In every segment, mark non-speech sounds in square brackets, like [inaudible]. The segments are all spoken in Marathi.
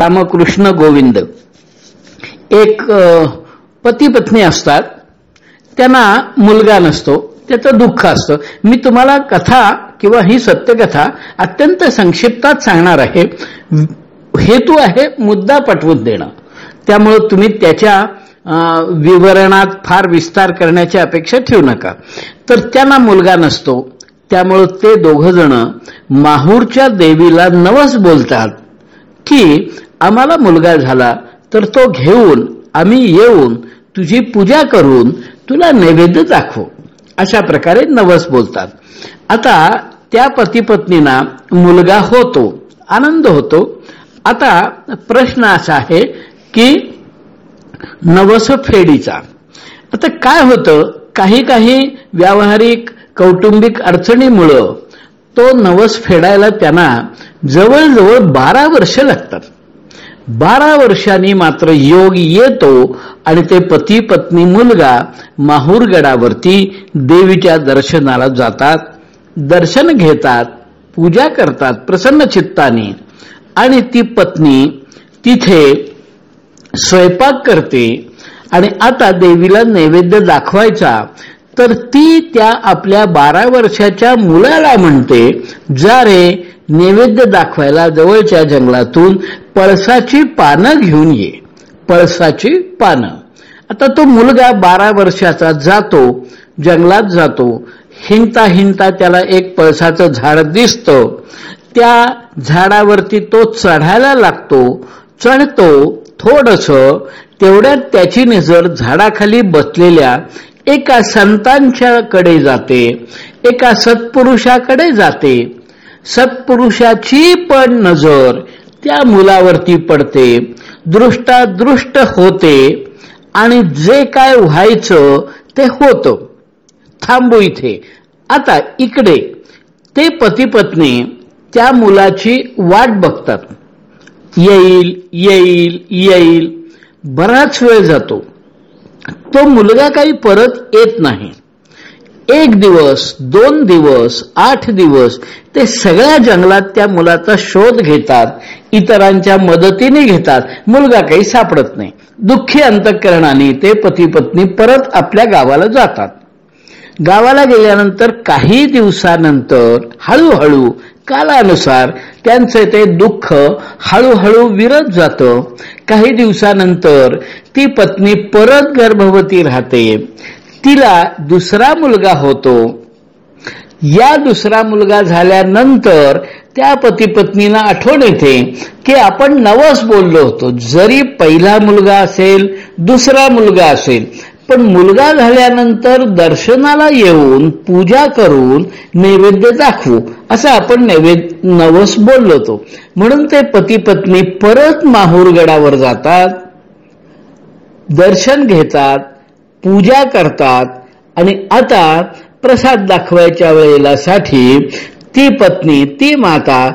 रामकृष्ण गोविंद. एक पती पत्नी असतात. त्यांना मुलगा नसतो. त्याचं दुःख असतं. मी तुम्हाला कथा किंवा ही सत्यकथा अत्यंत संक्षिप्तात सांगणार आहे. हेतू आहे मुद्दा पटवून देणं. त्यामुळं तुम्ही त्याच्या विवरणात फार विस्तार करण्याची अपेक्षा ठेवू नका. तर त्यांना मुलगा नसतो. त्यामुळं ते दोघ जण माहूरच्या देवीला नवस बोलतात. की आम्हाला मुलगा झाला तर तो घेऊन आम्ही येऊन तुझी पूजा करून तुला नैवेद्य दाखवू. अशा प्रकारे नवस बोलतात. आता त्या पतीपत्नीना मुलगा होतो आनंद होतो. आता प्रश्न असा आहे की नवस फेडीचा. आता काय होतं? काही काही व्यावहारिक कौटुंबिक अडचणीमुळं तो नवस फेडायला त्यांना जवळजवळ बारा वर्ष लागतात. बारा वर्षांनी मात्र योग येतो आणि ते पती पत्नी मुलगा माहूरगडावरती देवीच्या दर्शनाला जातात. दर्शन घेतात पूजा करतात प्रसन्न चित्ताने. आणि ती पत्नी तिथे स्वयंपाक करते आणि आता देवीला नैवेद्य दाखवायचा तर ती त्या आपल्या बारा वर्षाच्या मुलाला म्हणते जा रे नैवेद्य दाखवायला जवळच्या जंगलातून पळसाची पानं घेऊन ये. पळसाची पानं. आता तो मुलगा बारा वर्षाचा जातो जंगलात जातो. हिंता हिंता त्याला एक पळसाचं झाड दिसतं. त्या झाडावरती तो चढायला लागतो. चढतो थोडस. तेवढ्यात त्याची नजर झाडाखाली बसलेल्या एका संतांच्याकडे जाते. एका सत्पुरुषाकडे जाते. सत्पुरुषाची पण नजर त्या मुलावरती पडते. दृष्टादृष्ट होते आणि जे काय व्हायचं ते होतं. थांबू इथे. आता इकडे. ते पती पत्नी त्या मुलाची वाट बघतात. येईल येईल येईल. बराच वेळ जातो. तो मुलगा काही परत येत नाही. एक दिवस दोन दिवस आठ दिवस ते सगळ्या जंगलात त्या मुलाचा शोध घेतात इतरांच्या मदतीने घेतात. मुलगा काही सापडत नाही. दुःखी अंतकरणाने ते पती पत्नी परत आपल्या गावाला जातात. गावाला गेल्यानंतर काही दिवसानंतर हळूहळू कालानुसार त्यांचे ते दुःख हळूहळू विरत जातं. काही दिवसानंतर ती पत्नी परत गर्भवती राहते. तिला दुसरा मुलगा होतो या दुसरा मुलगा झाल्यानंतर त्या पतीपत्नीला आठवण येते की आपण नवस बोललो होतो. जरी पहिला मुलगा असेल दुसरा मुलगा असेल पण मुलगा झाल्यानंतर दर्शनाला येऊन पूजा करून नैवेद्य दाखवू असं आपण नैवेद्य नवस बोललो होतो. म्हणून ते पती पत्नी परत माहूरगडावर जातात दर्शन घेतात पूजा करतात आणि आता प्रसाद दाखवायच्या वेळेला साठी ती पत्नी ती माता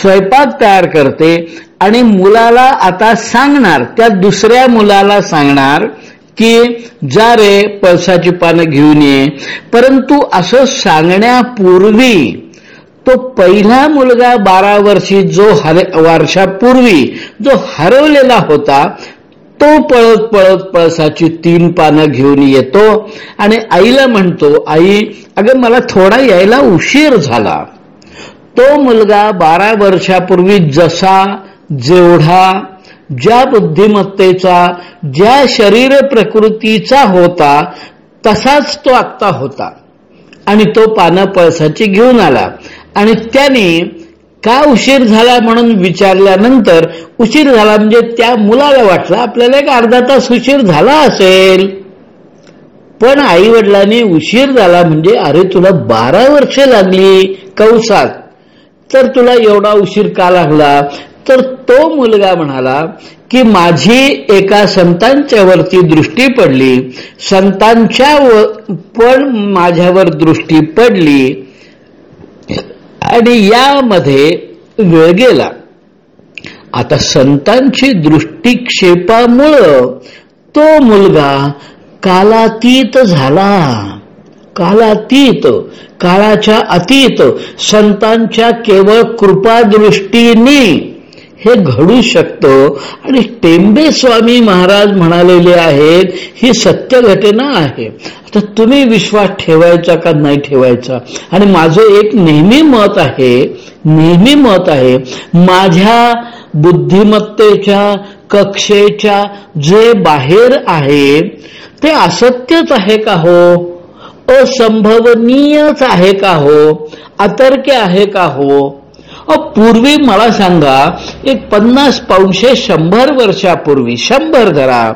स्वयंपाक तयार करते आणि मुलाला आता सांगणार त्या दुसऱ्या मुलाला सांगणार की जा रे पळसाची पानं घेऊन ये. परंतु असं सांगण्यापूर्वी तो पहिला मुलगा बारा वर्षी जो हर वर्षापूर्वी जो हरवलेला होता तो पळत पळत पळसाची तीन पानं घेऊन येतो आणि आईला म्हणतो आई अगं मला थोडा यायला उशीर झाला. तो मुलगा बारा वर्षापूर्वी जसा जेवढा ज्या बुद्धिमत्तेचा ज्या शरीर प्रकृतीचा होता तसाच तो आत्ता होता. आणि तो पानं पळसाची घेऊन आला. आणि त्याने का उशीर झाला म्हणून विचारल्यानंतर उशीर झाला म्हणजे त्या मुलाला वाटला आपल्याला एक अर्धा तास उशीर झाला असेल. पण आई वडिलांनी उशीर झाला म्हणजे अरे तुला बारा वर्ष लागली कौसात. तर तुला एवढा उशीर का लागला? तर तो मुलगा म्हणाला की माझी एका संतांच्या वरती दृष्टी पडली. संतांच्या पण माझ्यावर दृष्टी पडली. आणि यामध्ये वेळ गेला. आता संतांची दृष्टिक्षेपामुळं तो मुलगा कालातीत झाला. कालातीत काळाच्या अतीत संतांच्या केवळ कृपादृष्टीने हे घडू शकतं. आणि टेंबे स्वामी महाराज म्हणालेले आहेत ही सत्य घटना आहे. आता तुम्ही विश्वास ठेवायचा का नाही ठेवायचा? आणि माझं एक नेहमी मत आहे नेहमी मत आहे माझ्या बुद्धिमत्तेच्या कक्षेच्या जे बाहेर आहे ते असत्यच आहे का हो? असंभवनीयच आहे का हो? अतर्क्य आहे का हो? पूर्वी मला सांगा एक पन्नास पाऊनशे शंभर वर्षापूर्वी शंभर धरा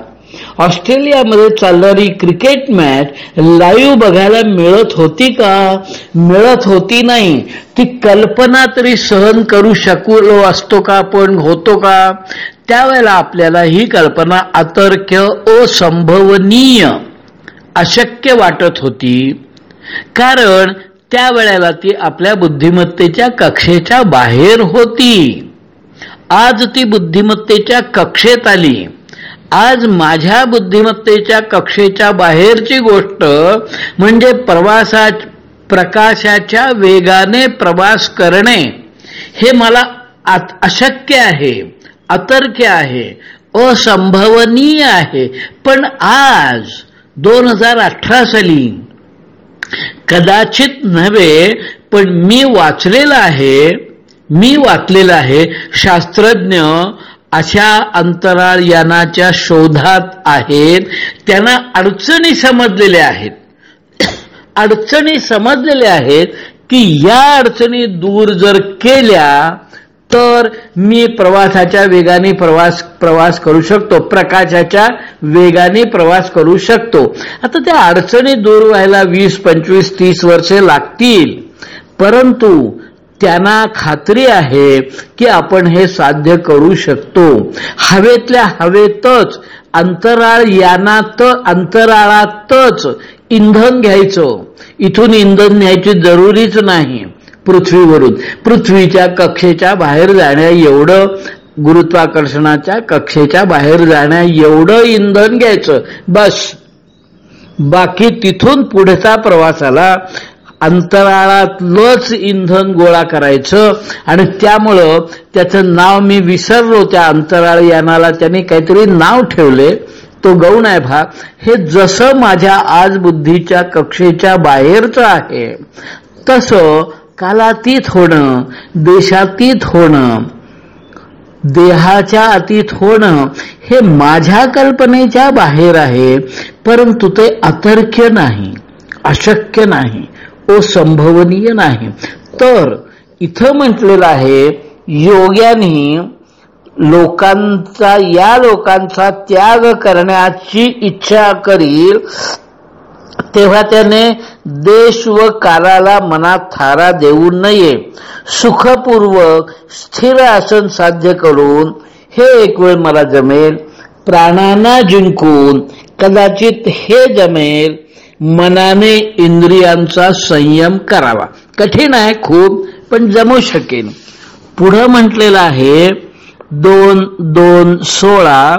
ऑस्ट्रेलियामध्ये चालणारी क्रिकेट मॅच लाईव्ह बघायला मिळत होती का? मिळत होती नाही. ती कल्पना तरी सहन करू शकलो असतो का पण होतो का? त्यावेळेला आपल्याला ही कल्पना अतर्क्य असंभवनीय अशक्य वाटत होती. कारण त्या वेळेला ती आपल्या बुद्धिमत्तेच्या कक्षेच्या बाहेर होती. आज ती बुद्धिमत्तेच्या कक्षेत आली. आज माझ्या बुद्धिमत्तेच्या कक्षेच्या बाहेरची गोष्ट म्हणजे प्रवासा प्रकाशाच्या वेगाने प्रवास करणे. हे मला अशक्य आहे अतर्क्य आहे असंभवनीय आहे. पण आज दोन हजार अठरा साली कदाचित नव्हे पण मी वाचलेलं आहे मी वाचलेलं आहे शास्त्रज्ञ अशा अंतराळ यानाच्या शोधात आहेत त्यांना अडचणी समजलेल्या आहेत. [coughs] अडचणी समजलेल्या आहेत की या अडचणी दूर जर केल्या तर मी प्रवासाच्या वेगाने प्रवास प्रवास करू शकतो. प्रकाशाच्या वेगाने प्रवास करू शकतो. आता त्या अडचणी दूर व्हायला वीस पंचवीस तीस वर्षे लागतील. परंतु त्यांना खात्री आहे की आपण हे साध्य करू शकतो. हवेतल्या हवेतच अंतराळ यानात अंतराळातच इंधन घ्यायचं. इथून इंधन न्यायची जरुरीच नाही. पृथ्वीवरून पृथ्वीच्या कक्षेच्या बाहेर जाण्या एवढं गुरुत्वाकर्षणाच्या कक्षेच्या बाहेर जाण्या एवढं इंधन घ्यायचं बस. बाकी तिथून पुढचा प्रवासाला अंतराळातलंच इंधन गोळा करायचं आणि त्यामुळं त्याचं नाव मी विसरलो त्या अंतराळ यानाला त्यांनी काहीतरी नाव ठेवले. तो गौण आहे भा हे जसं माझ्या आज बुद्धीच्या कक्षेच्या बाहेरचं आहे तसं कालातीत होणं देशातीत होणं देहाच्या अतीत होणं हे माझ्या कल्पनेच्या बाहेर आहे परंतु ते अतर्क्य नाही अशक्य नाही असंभवनीय नाही. तर इथं म्हटलेलं आहे योग्यानी लोकांचा या लोकांचा त्याग करण्याची इच्छा करील तेव्हा त्याने देश व काराला मनात थारा देऊ नये. सुखपूर्वक स्थिर आसन साध्य करून हे एक वेळ मला जमेल. प्राणांना जिंकून कदाचित हे जमेल. मनाने इंद्रियांचा संयम करावा. कठीण आहे खूप पण जमू शकेल पुढं म्हटलेलं आहे दोन दोन सोळा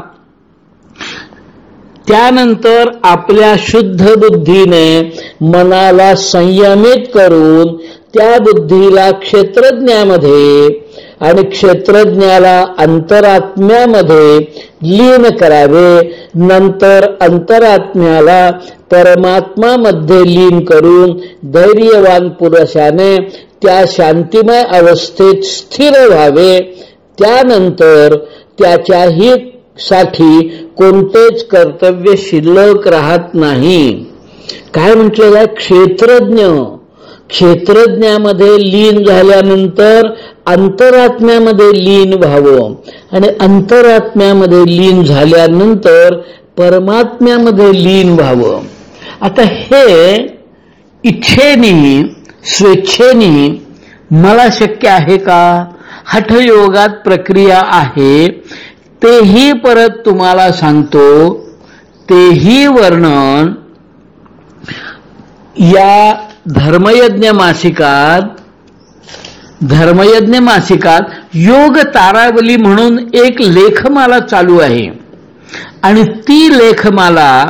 त्यानंतर आपल्या शुद्ध बुद्धीने मनाला संयमित करून त्या बुद्धीला क्षेत्रज्ञामध्ये आणि क्षेत्रज्ञाला अंतरात्म्यामध्ये लीन करावे. नंतर अंतरात्म्याला परमात्मामध्ये लीन करून धैर्यवान पुरुषाने त्या शांतिमय अवस्थेत स्थिर व्हावे. त्यानंतर त्याच्याही साठी कोणतेच कर्तव्य शिल्लक राहत नाही. काय म्हटलेलं आहे? क्षेत्रज्ञ. क्षेत्रज्ञामध्ये लीन झाल्यानंतर अंतरात्म्यामध्ये लीन व्हावं. आणि अंतरात्म्यामध्ये लीन झाल्यानंतर परमात्म्यामध्ये लीन व्हावं. आता हे इच्छेनी स्वेच्छेनी मला शक्य आहे का? हठयोगात प्रक्रिया आहे. तेही परत तुम्हाला सांगतो तेही वर्णन या धर्मयज्ञ मासिकात धर्मयज्ञ मासिकात योग तारावली म्हणून एक लेखमाला चालू आहे. आणि ती लेखमाला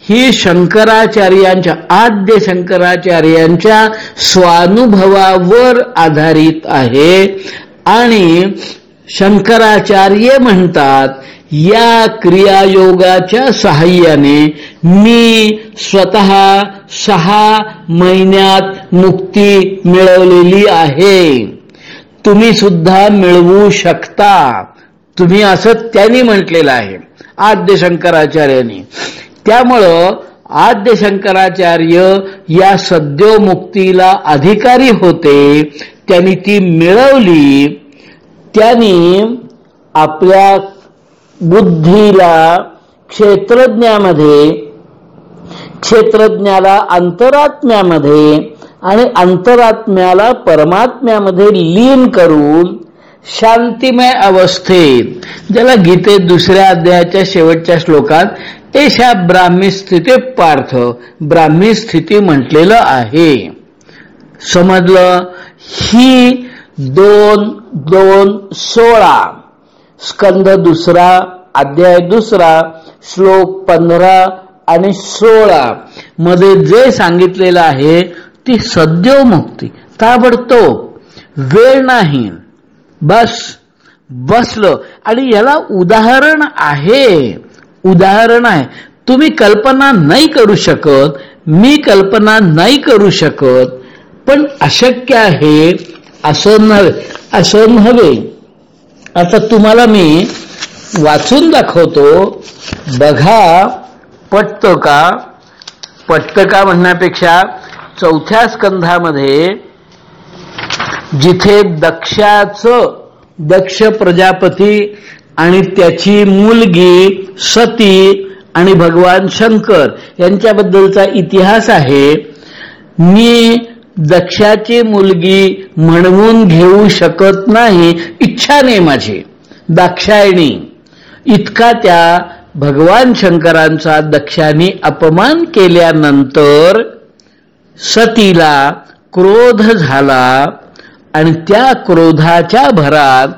ही शंकराचार्यांच्या आद्य शंकराचार्यांच्या स्वानुभवावर आधारित आहे. आणि शंकराचार्य म्हणतात या क्रियायोगाच्या सहाय्याने मी स्वतः सहा महिन्यात मुक्ती मिळवलेली आहे. तुम्ही सुद्धा मिळवू शकता. तुम्ही असं त्यांनी म्हटलेलं आहे आद्य शंकराचार्यांनी. त्यामुळं आद्य शंकराचार्य या सद्योमुक्तीला अधिकारी होते त्यांनी ती मिळवली. त्यांनी आपल्या बुद्धीला क्षेत्रज्ञामध्ये क्षेत्रज्ञाला अंतरात्म्यामध्ये आणि अंतरात्म्याला परमात्म्यामध्ये लीन करून शांतिमय अवस्थेत ज्याला गीतेत दुसऱ्या अध्यायाच्या शेवटच्या श्लोकात एशा ब्राह्मी स्थिती पार्थ ब्राह्मी स्थिती म्हटलेलं आहे. समजलं? ही दोन दोन सोळा. स्कंद दुसरा अध्याय दुसरा श्लोक पंधरा आणि सोळा. मध्ये जे सांगितलेलं आहे ती सद्योमुक्ती ताबडतोब. वेळ नाही. बस. बसलं. आणि याला उदाहरण आहे. उदाहरण आहे. तुम्ही कल्पना नाही करू शकत. मी कल्पना नाही करू शकत. पण अशक्य आहे असं नव्हे असं नव्हे. आता तुम्हाला मी वाचून दाखवतो. बघा पटतो का पटतं का म्हणण्यापेक्षा चौथ्या स्कंधामध्ये जिथे दक्षाचं दक्ष प्रजापती आणि त्याची मुलगी सती आणि भगवान शंकर यांच्याबद्दलचा इतिहास आहे. मी दक्षाची मुलगी म्हणवून घेऊ शकत नाही इच्छा नाही माझी. दाक्षायणी. इतका त्या भगवान शंकरांचा दक्षाने अपमान केल्यानंतर सतीला क्रोध झाला आणि त्या क्रोधाच्या भरात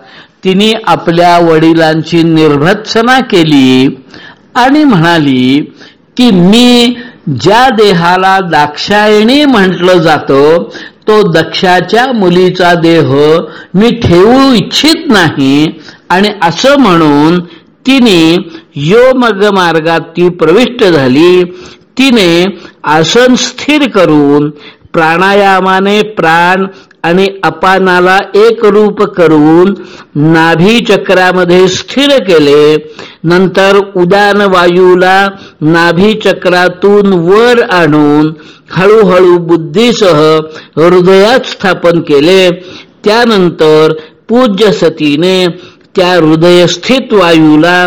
तिने आपल्या वडिलांची निर्भत्सना केली आणि म्हणाली की मी ज्या देहाला दाक्षायणी म्हटलं जातं तो दक्षाच्या मुलीचा देह मी ठेवू इच्छित नाही. आणि असं म्हणून तिने योमग मार्गात ती प्रविष्ट झाली. तिने आसन स्थिर करून प्राणायामाने प्राण आणि अपानाला एक रूप करून नाभी चक्रामध्ये स्थिर केले. नंतर उदान वायूला नाभी चक्रातून वर आणून हळूहळू बुद्धीसह हृदयात स्थापन केले. त्यानंतर पूज्य सतीने त्या हृदयस्थित वायूला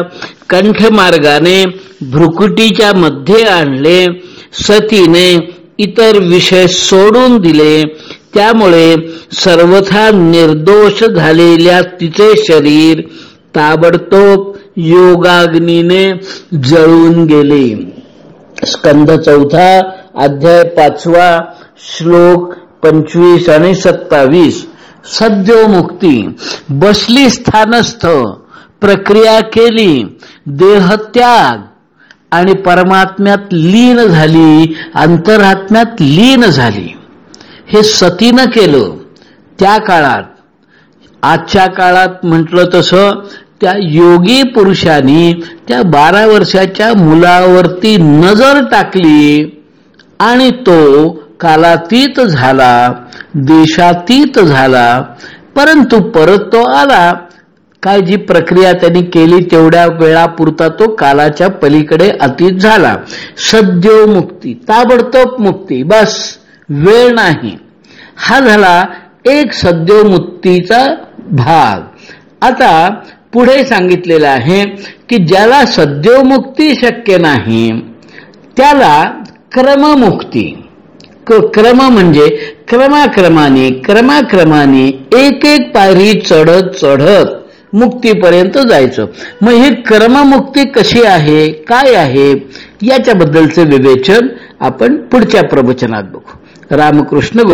कंठमार्गाने भ्रुकुटीच्या मध्ये आणले. सतीने इतर विषय सोडून दिले. त्यामुळे सर्वथा निर्दोष झालेल्या तिचे शरीर ताबडतोब योगाग्नीने जळून गेले. स्कंद चौथा अध्याय पाचवा श्लोक पंचवीस आणि सत्तावीस. सद्यो मुक्ती बसली स्थानस्थ प्रक्रिया केली देहत्याग आणि परमात्म्यात लीन झाली अंतरात्म्यात लीन झाली. हे सतीनं केलं त्या काळात आजच्या काळात म्हटलं तसं त्या योगी पुरुषांनी त्या बारा वर्षाच्या मुलावरती नजर टाकली आणि तो कालातीत झाला देशातीत झाला परंतु परत तो आला. काय जी प्रक्रिया त्यांनी केली तेवढ्या वेळापुरता तो कालाच्या पलीकडे अतीत झाला. सद्योमुक्ती ताबडतोब मुक्ती बस. वेळ नाही. हा झाला एक सद्योमुक्तीचा भाग. आता पुढे सांगितलेलं आहे की ज्याला सद्योमुक्ती शक्य नाही त्याला क्रममुक्ती. क्रम म्हणजे क्रमाक्रमाने क्रमाक्रमाने एक एक पायरी चढत चढत मुक्तीपर्यंत जायचं. मग ही क्रममुक्ती कशी आहे काय आहे याच्याबद्दलचं विवेचन आपण पुढच्या प्रवचनात बघू. रामकृष्ण